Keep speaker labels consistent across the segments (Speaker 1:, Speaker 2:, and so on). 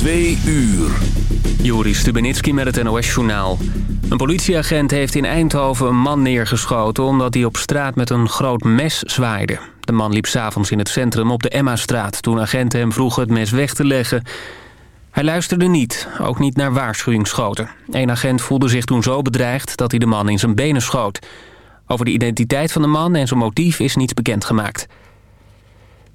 Speaker 1: Twee uur.
Speaker 2: Joris Stubenitski met het NOS-journaal. Een politieagent heeft in Eindhoven een man neergeschoten... omdat hij op straat met een groot mes zwaaide. De man liep s'avonds in het centrum op de Emma-straat... toen agenten hem vroegen het mes weg te leggen. Hij luisterde niet, ook niet naar waarschuwingsschoten. Een agent voelde zich toen zo bedreigd dat hij de man in zijn benen schoot. Over de identiteit van de man en zijn motief is niets bekendgemaakt.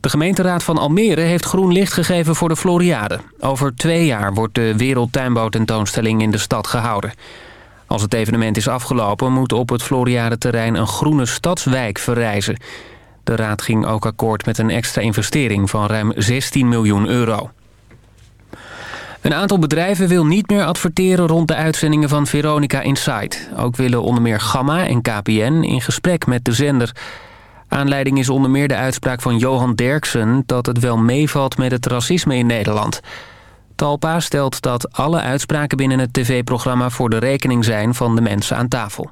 Speaker 2: De gemeenteraad van Almere heeft groen licht gegeven voor de Floriade. Over twee jaar wordt de wereldtuinbouwtentoonstelling in de stad gehouden. Als het evenement is afgelopen moet op het Floriade-terrein een groene stadswijk verrijzen. De raad ging ook akkoord met een extra investering van ruim 16 miljoen euro. Een aantal bedrijven wil niet meer adverteren rond de uitzendingen van Veronica Inside. Ook willen onder meer Gamma en KPN in gesprek met de zender... Aanleiding is onder meer de uitspraak van Johan Derksen... dat het wel meevalt met het racisme in Nederland. Talpa stelt dat alle uitspraken binnen het tv-programma... voor de rekening zijn van de mensen aan tafel.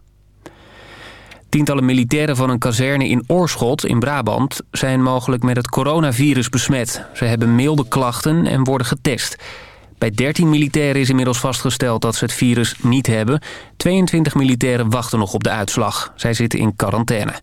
Speaker 2: Tientallen militairen van een kazerne in Oorschot in Brabant... zijn mogelijk met het coronavirus besmet. Ze hebben milde klachten en worden getest. Bij 13 militairen is inmiddels vastgesteld dat ze het virus niet hebben. 22 militairen wachten nog op de uitslag. Zij zitten in quarantaine.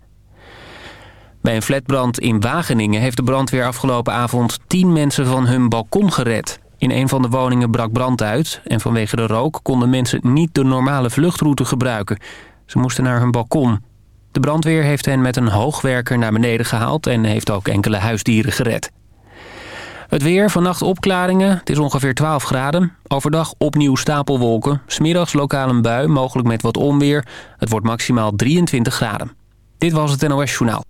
Speaker 2: Bij een flatbrand in Wageningen heeft de brandweer afgelopen avond 10 mensen van hun balkon gered. In een van de woningen brak brand uit en vanwege de rook konden mensen niet de normale vluchtroute gebruiken. Ze moesten naar hun balkon. De brandweer heeft hen met een hoogwerker naar beneden gehaald en heeft ook enkele huisdieren gered. Het weer, vannacht opklaringen, het is ongeveer 12 graden. Overdag opnieuw stapelwolken, smiddags lokaal een bui, mogelijk met wat onweer. Het wordt maximaal 23 graden. Dit was het NOS Journaal.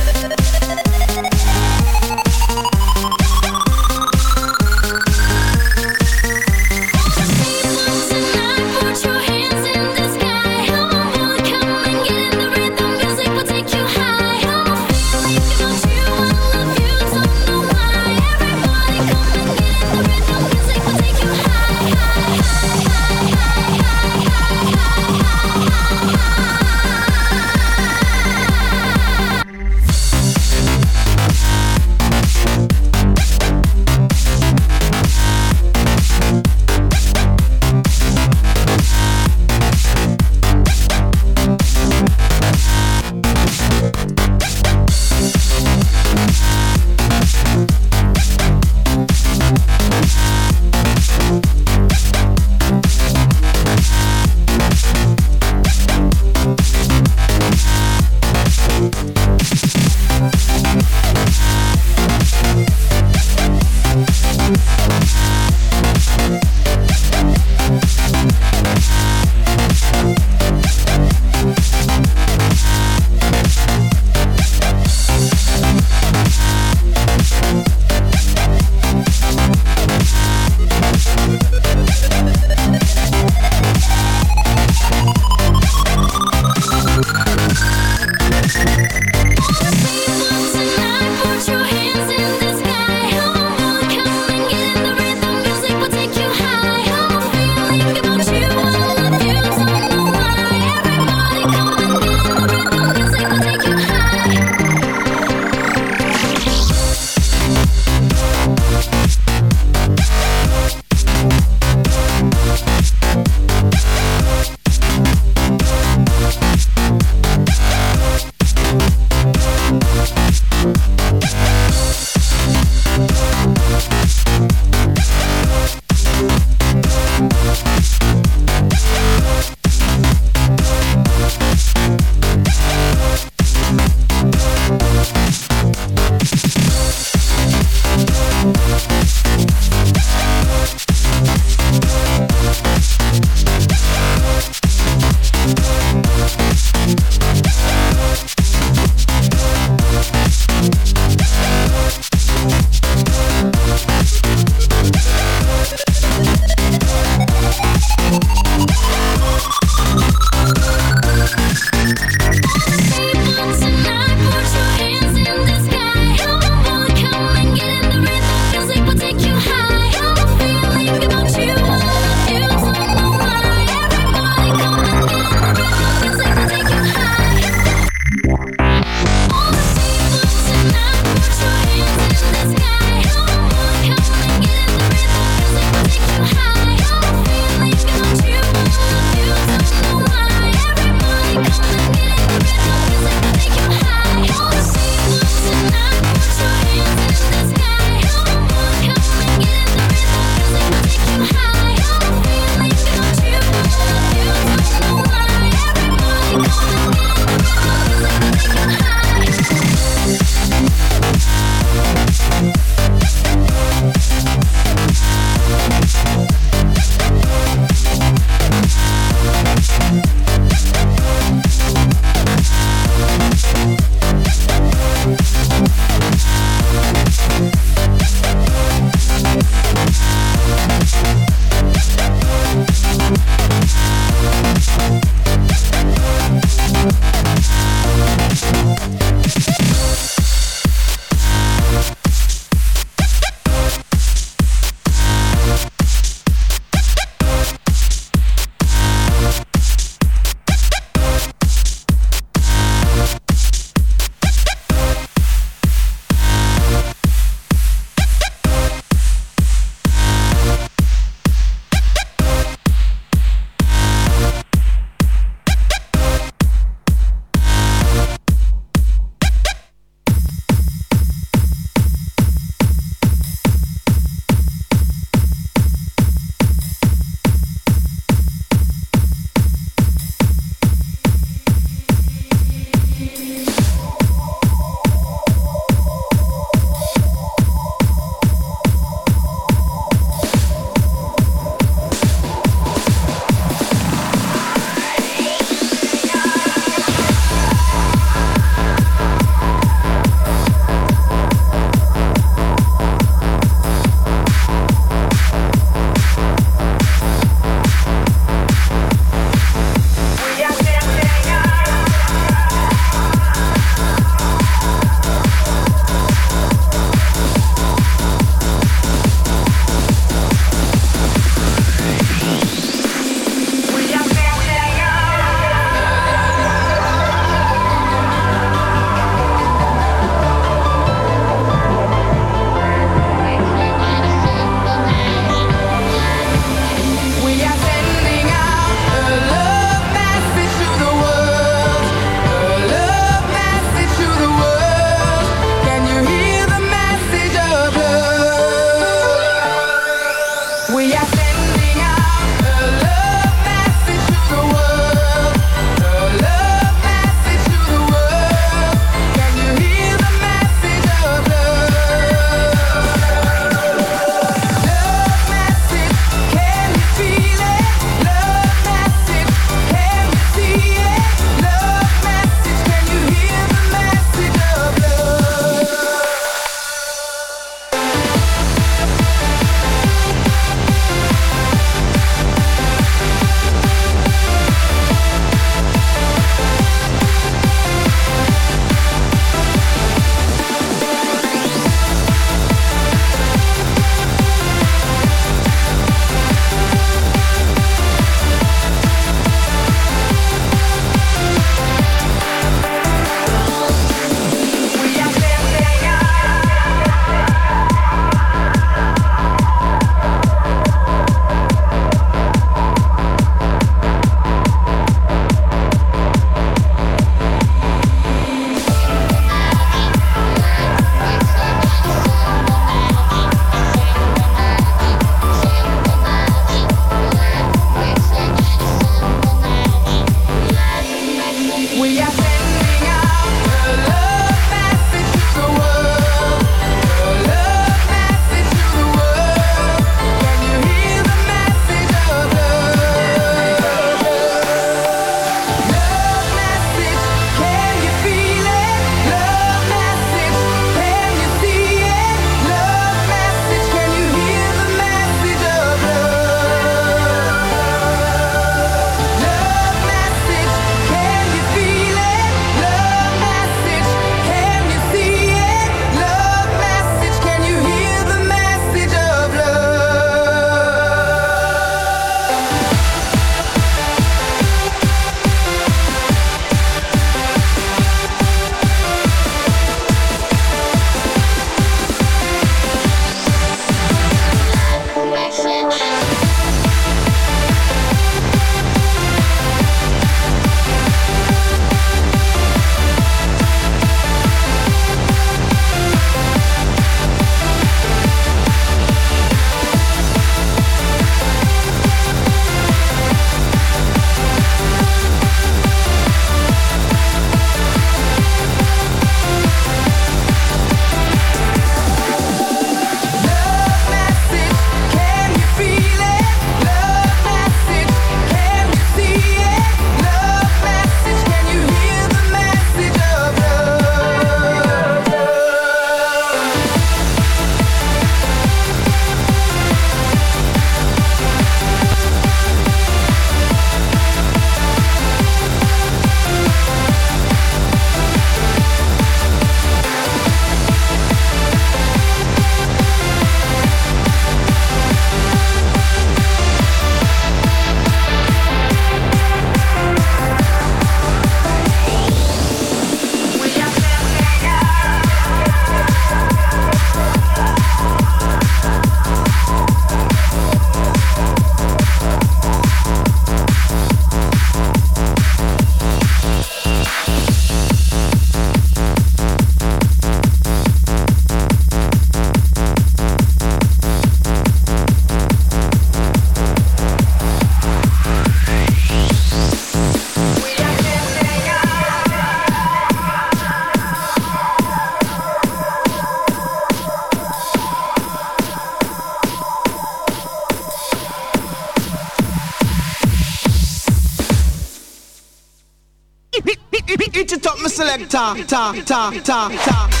Speaker 3: Ta, ta, ta, ta, ta,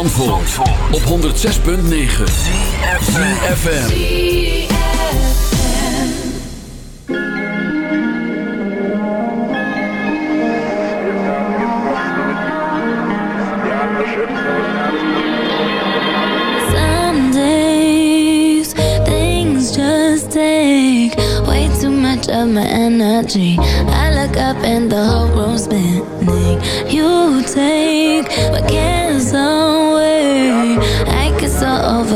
Speaker 1: Zandvoort, op 106.9 CFFM
Speaker 4: Some days things just take way too much of my energy. I look up and the whole room's spinning. You take my cares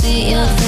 Speaker 4: see your face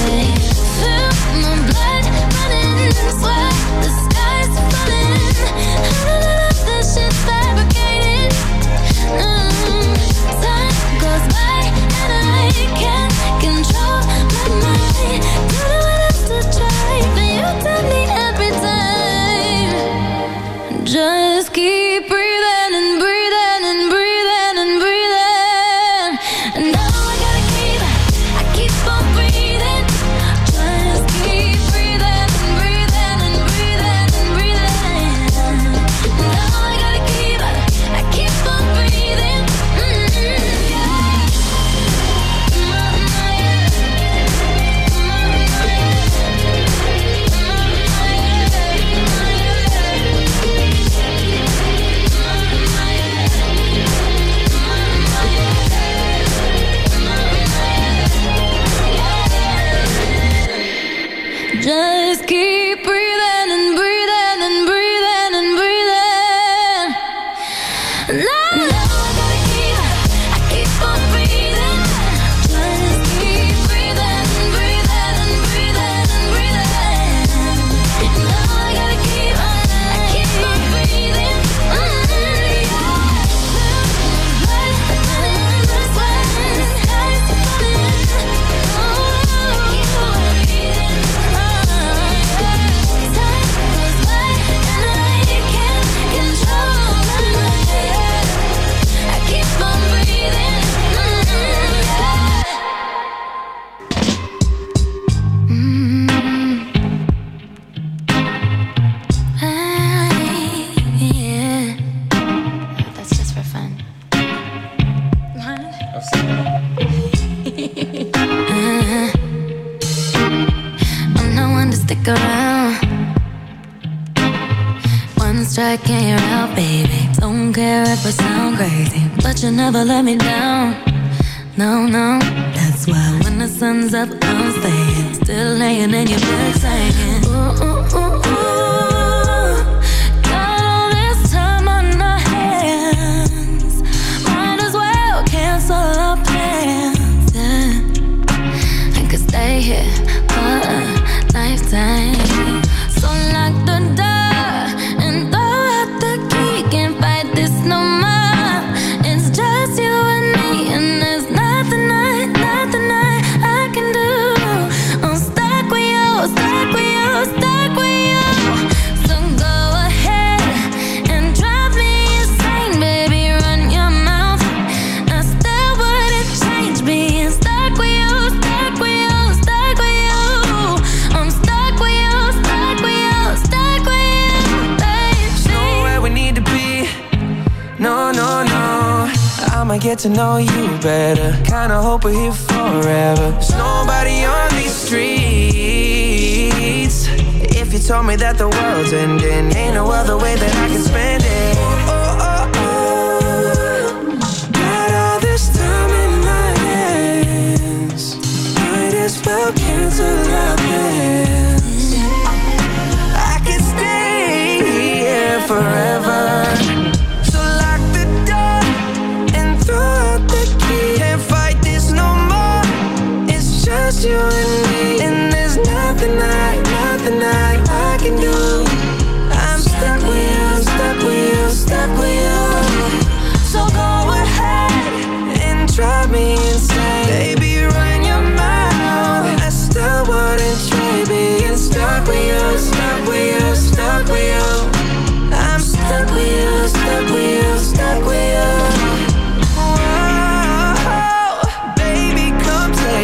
Speaker 4: me
Speaker 5: that the world's ending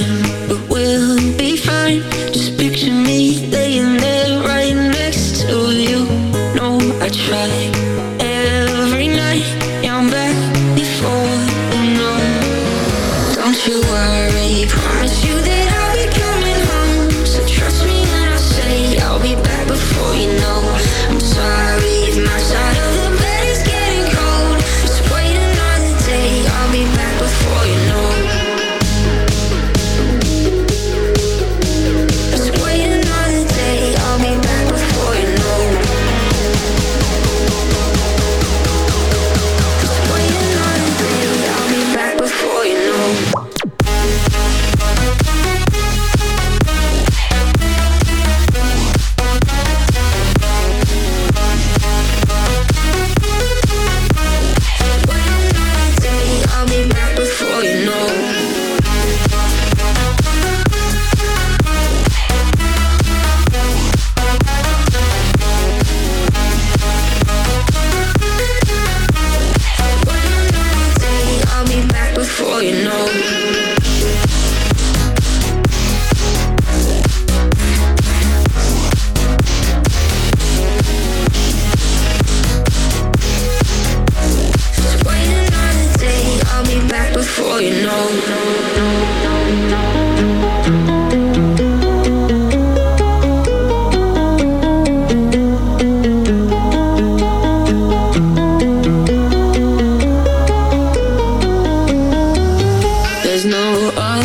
Speaker 6: time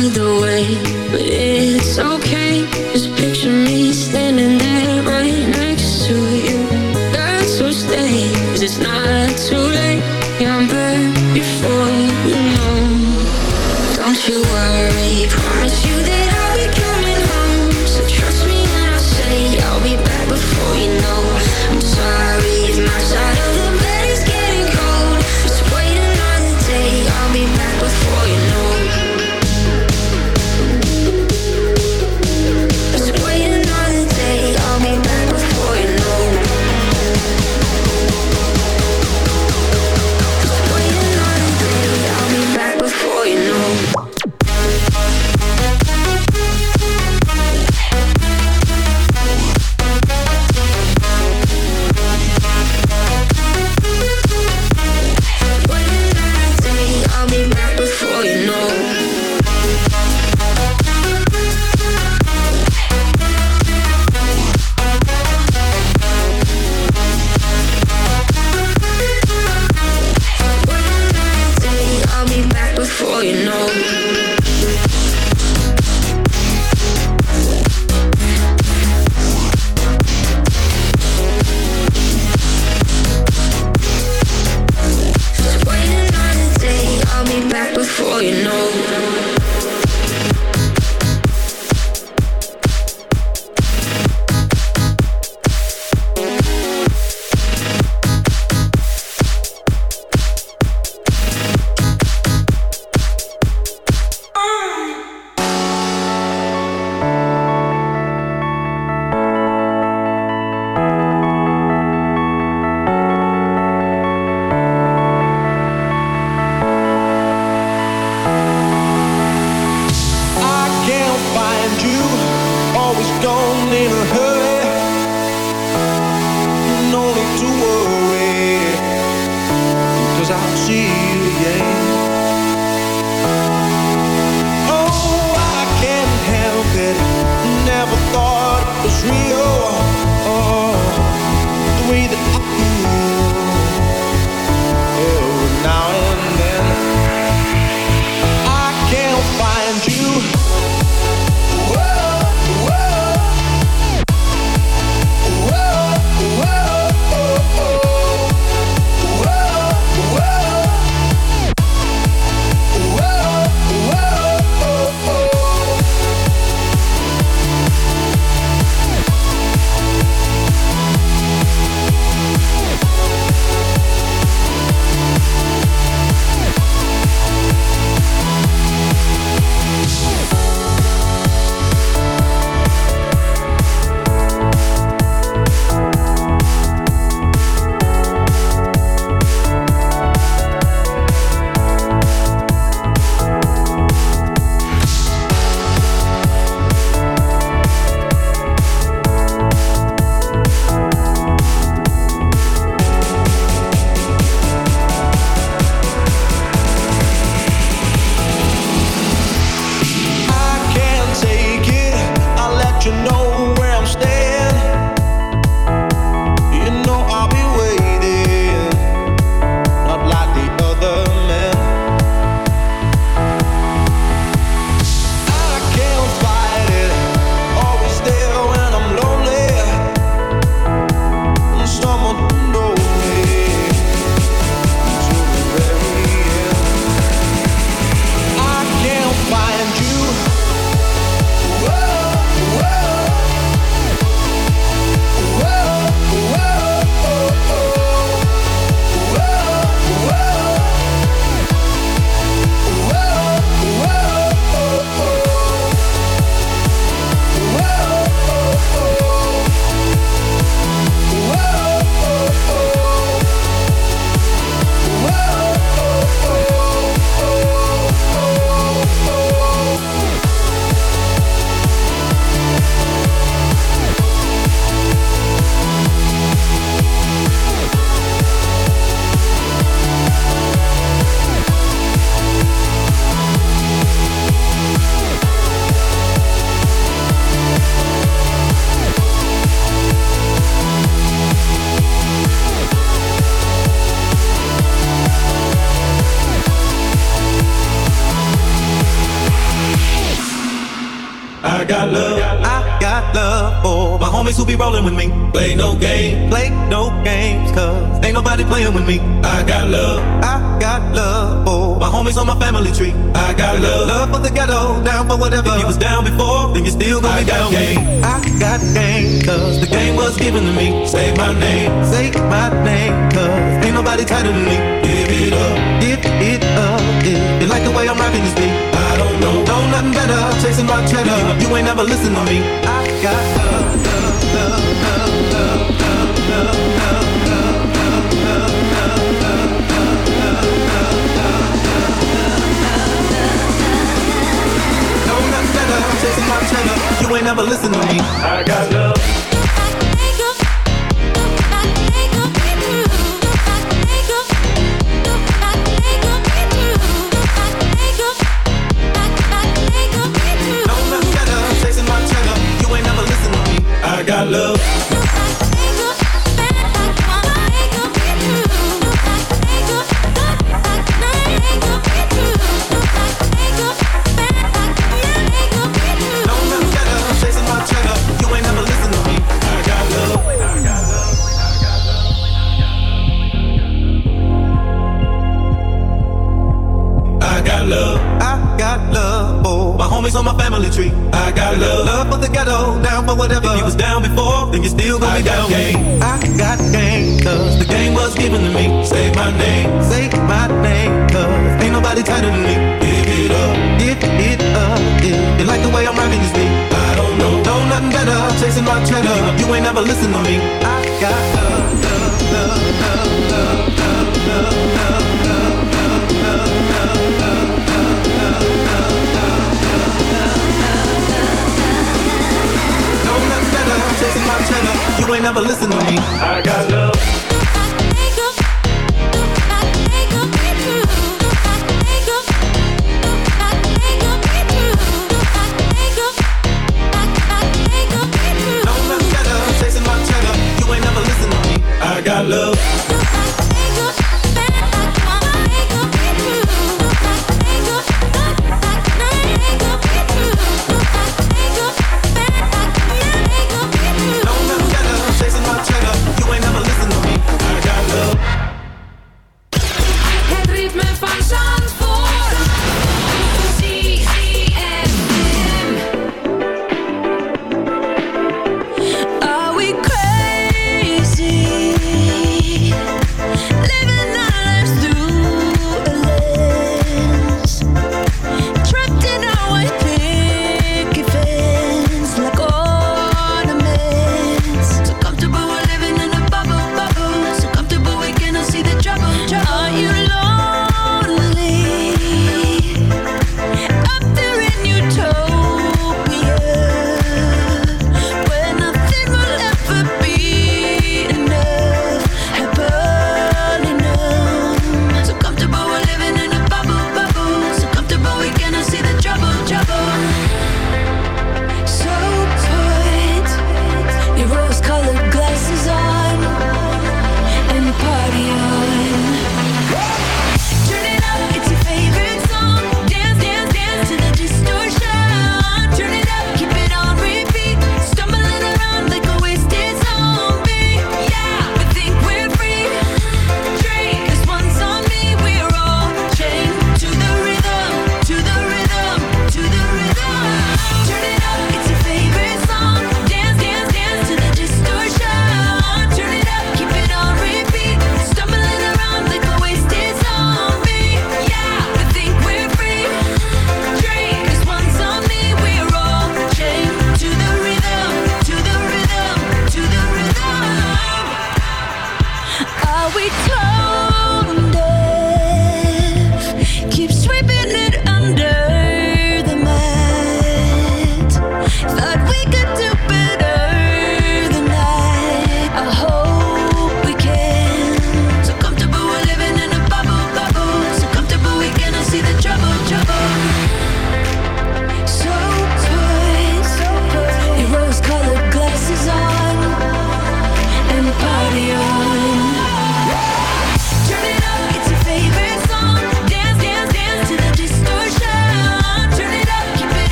Speaker 6: no other way, but it's okay. Just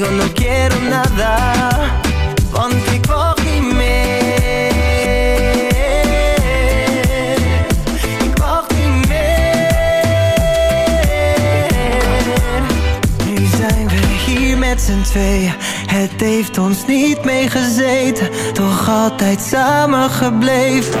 Speaker 3: estás conmigo no quiero nada. Niet meer. Nu zijn we hier met z'n tweeën. Het heeft ons niet meegezeten, toch altijd samen gebleven.